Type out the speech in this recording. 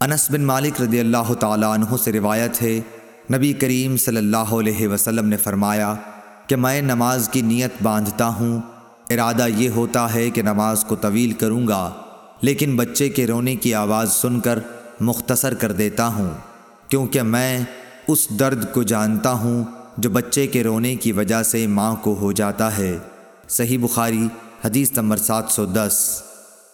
انس بن مالک رضی اللہ تعالیٰ عنہ سے روایت ہے، نبی کریم صلی اللہ علیہ وسلم نے فرمایا کہ میں نماز کی نیت باندھتا ہوں، ارادہ یہ ہوتا ہے کہ نماز کو طویل کروں گا، لیکن بچے کے رونے کی آواز سن کر مختصر کر دیتا ہوں، کیونکہ میں اس درد کو جانتا ہوں جو بچے کے رونے کی وجہ سے ماں کو ہو جاتا ہے۔ صحیح بخاری، حدیث نمبر سات سو دس۔